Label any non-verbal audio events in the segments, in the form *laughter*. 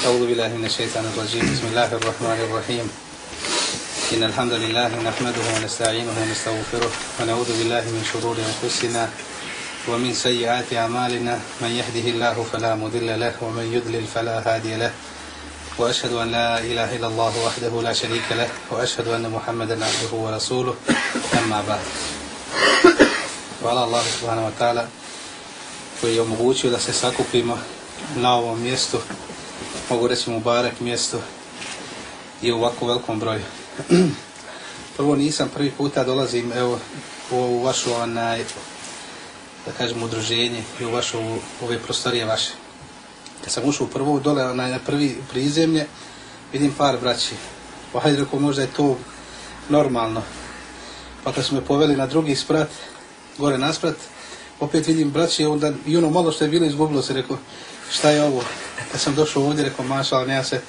أعوذ بالله من الشيطان الرجيم. بسم الله الرحمن الرحيم. إن الحمد لله نحمده ونستعينه ونستغفره ونعوذ بالله من شرور أنفسنا ومن سيئات أعمالنا. من يهده الله فلا مضل له ومن يضلل فلا هادي له. وأشهد أن لا إله إلا الله وحده لا شريك له وأشهد أن محمدا عبده ورسوله. أما بعد. Hvala Allah subhanahu wa ta'ala koji je omogućio da se sakupimo na ovom mjestu, mogu reći mu barek mjesto i u ovako velikom broju. *clears throat* Prvo nisam prvi puta dolazim evo u ovu vašu onaj, da kažem udruženje i u vašu u ove prostorije vaše. Kad sam ušao prvo dole onaj, na prvi prizemlje, vidim par braći. Pa hajde rekao možda je to normalno. Pa kad su me poveli na drugi sprat, gore nasprat, opet vidim braći, onda i ono malo što je bilo izgubilo se, rekao, šta je ovo? Kad sam došao ovdje, rekao, maša, ali nema se,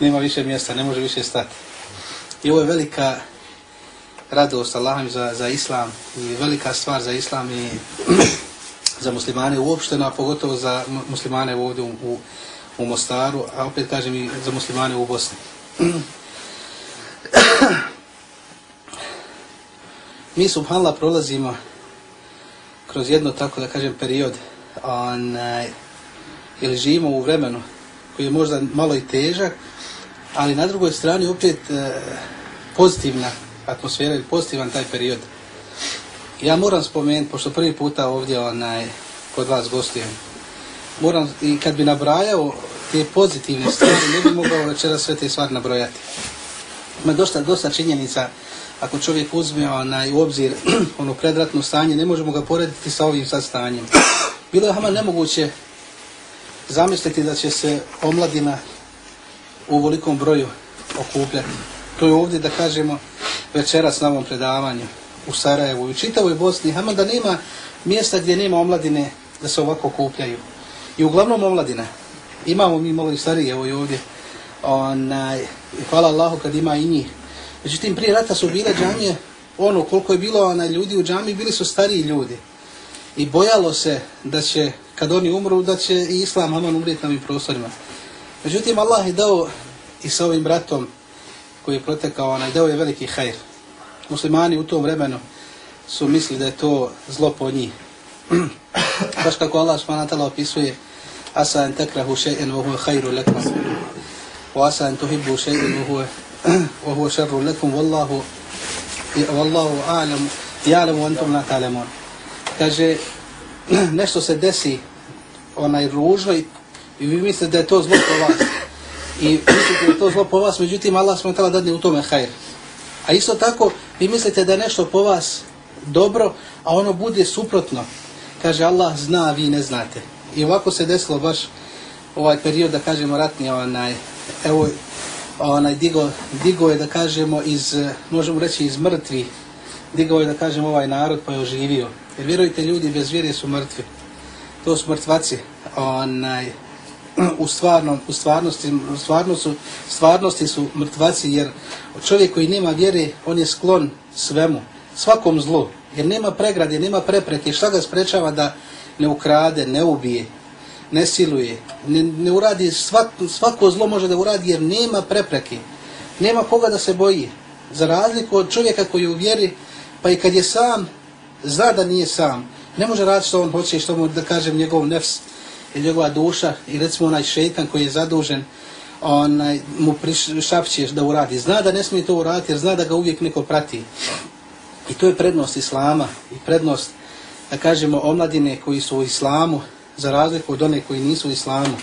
nema više mjesta, ne može više stati. I ovo je velika radost Allahom za, za islam i velika stvar za islam i *clears throat* za muslimane uopšteno, a pogotovo za muslimane ovdje u, u, u Mostaru, a opet kažem i za muslimane u Bosni. *clears throat* Mi subhanallah prolazimo kroz jedno tako da kažem period onaj, ili živimo u vremenu koji je možda malo i težak, ali na drugoj strani opet e, pozitivna atmosfera ili pozitivan taj period. Ja moram spomenuti, pošto prvi puta ovdje onaj, kod vas gostujem, moram, i kad bi nabrajao te pozitivne stvari, ne bi mogao večera sve te stvari nabrojati. Ima dosta, dosta činjenica, ako čovjek uzme onaj, u obzir *clears throat* ono predratno stanje, ne možemo ga porediti sa ovim sad stanjem. Bilo je hama nemoguće zamisliti da će se omladina u velikom broju okupljati. To je ovdje, da kažemo, večeras na ovom predavanju u Sarajevu i u čitavoj Bosni, hama da nema mjesta gdje nema omladine da se ovako okupljaju. I uglavnom omladina. Imamo mi malo i starije evo i ovdje. Onaj, hvala Allahu kad ima i njih. Međutim, prije rata su bile džamije, ono, koliko je bilo onaj, ljudi u džamiji, bili su stariji ljudi. I bojalo se da će, kad oni umru, da će i islam Haman umrijeti na ovim prostorima. Međutim, Allah je dao i sa ovim bratom koji je protekao, onaj, dao je veliki hajr. Muslimani u tom vremenu su mislili da je to zlo po njih. *clears throat* Baš kako Allah smanatala opisuje Asa en tekrahu še'en vohu hajru lekom. O asa en tuhibbu še'en vohu šerru lekom. Wallahu, wallahu alam, ja'lamu antum na talemon. Kaže, *clears throat* nešto se desi onaj ružno i, i vi mislite da je to zlo po vas. I mislite da je to zlo po vas međutim Allah smo tala dadne u tome hajr. A isto tako vi mislite da je nešto po vas dobro a ono bude suprotno. Kaže Allah zna vi ne znate. I ovako se desilo baš ovaj period da kažemo ratni onaj evo onaj digo, digo je da kažemo iz, možemo reći iz mrtvi, digo je da kažemo ovaj narod pa je oživio. Jer vjerujte ljudi bez vjere su mrtvi. To su mrtvaci. Onaj, u, stvarnom, u stvarnosti, u stvarnosti, su, stvarnosti su mrtvaci jer čovjek koji nema vjere on je sklon svemu, svakom zlu. Jer nema pregrade, nema prepreke. Šta ga sprečava da ne ukrade, ne ubije, ne siluje, ne, ne uradi, svak, svako zlo može da uradi jer nema prepreke, nema koga da se boji. Za razliku od čovjeka koji u vjeri, pa i kad je sam, zna da nije sam, ne može raditi što on hoće, što mu da kažem njegov nefs i njegova duša i recimo onaj šeitan koji je zadužen, onaj, mu prišapće da uradi. Zna da ne smije to uraditi jer zna da ga uvijek neko prati. I to je prednost Islama i prednost, da kažemo, omladine koji su u Islamu, za razliku od one koji nisu u islamu.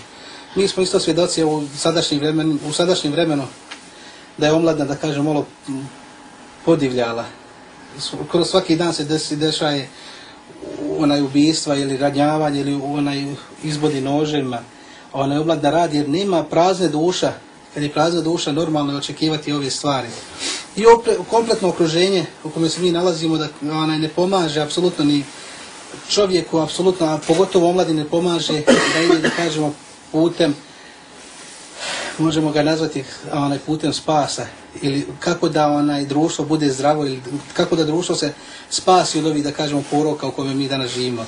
Mi smo isto svjedoci u sadašnjem vremenu, u sadašnjem vremenu da je omladna, da kažem, malo podivljala. Kroz svaki dan se desi, dešaje onaj ubijstva ili radnjavanje ili onaj izbodi nožima. Ona da radi jer nema prazne duša. Kad je prazna duša, normalno je očekivati ove stvari. I opre, kompletno okruženje u kome se mi nalazimo da onaj ne pomaže apsolutno ni čovjeku apsolutno, a pogotovo omladine pomaže da ide, da kažemo, putem, možemo ga nazvati onaj putem spasa, ili kako da onaj društvo bude zdravo, ili kako da društvo se spasi od ovih, da kažemo, poroka u kome mi danas živimo.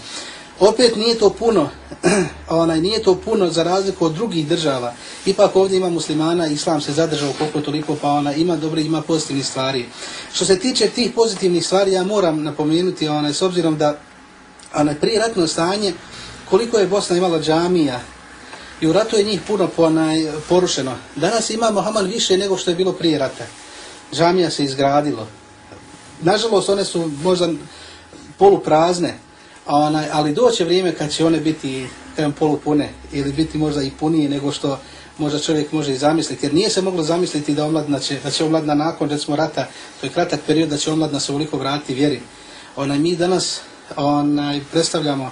Opet nije to puno, *clears throat* onaj nije to puno za razliku od drugih država. Ipak ovdje ima muslimana, islam se zadržao koliko toliko, pa ona ima dobre, ima pozitivnih stvari. Što se tiče tih pozitivnih stvari, ja moram napomenuti, onaj, s obzirom da onaj, prije ratno stanje, koliko je Bosna imala džamija, i u ratu je njih puno po, porušeno. Danas imamo Haman više nego što je bilo prije rata. Džamija se izgradilo. Nažalost, one su možda poluprazne, onaj, ali doće vrijeme kad će one biti polupune ili biti možda i punije nego što možda čovjek može i zamisliti. Jer nije se moglo zamisliti da omladna će, da će omladna nakon, recimo rata, to je kratak period, da će omladna se uvoliko vratiti vjeri. Onaj, mi danas onaj, predstavljamo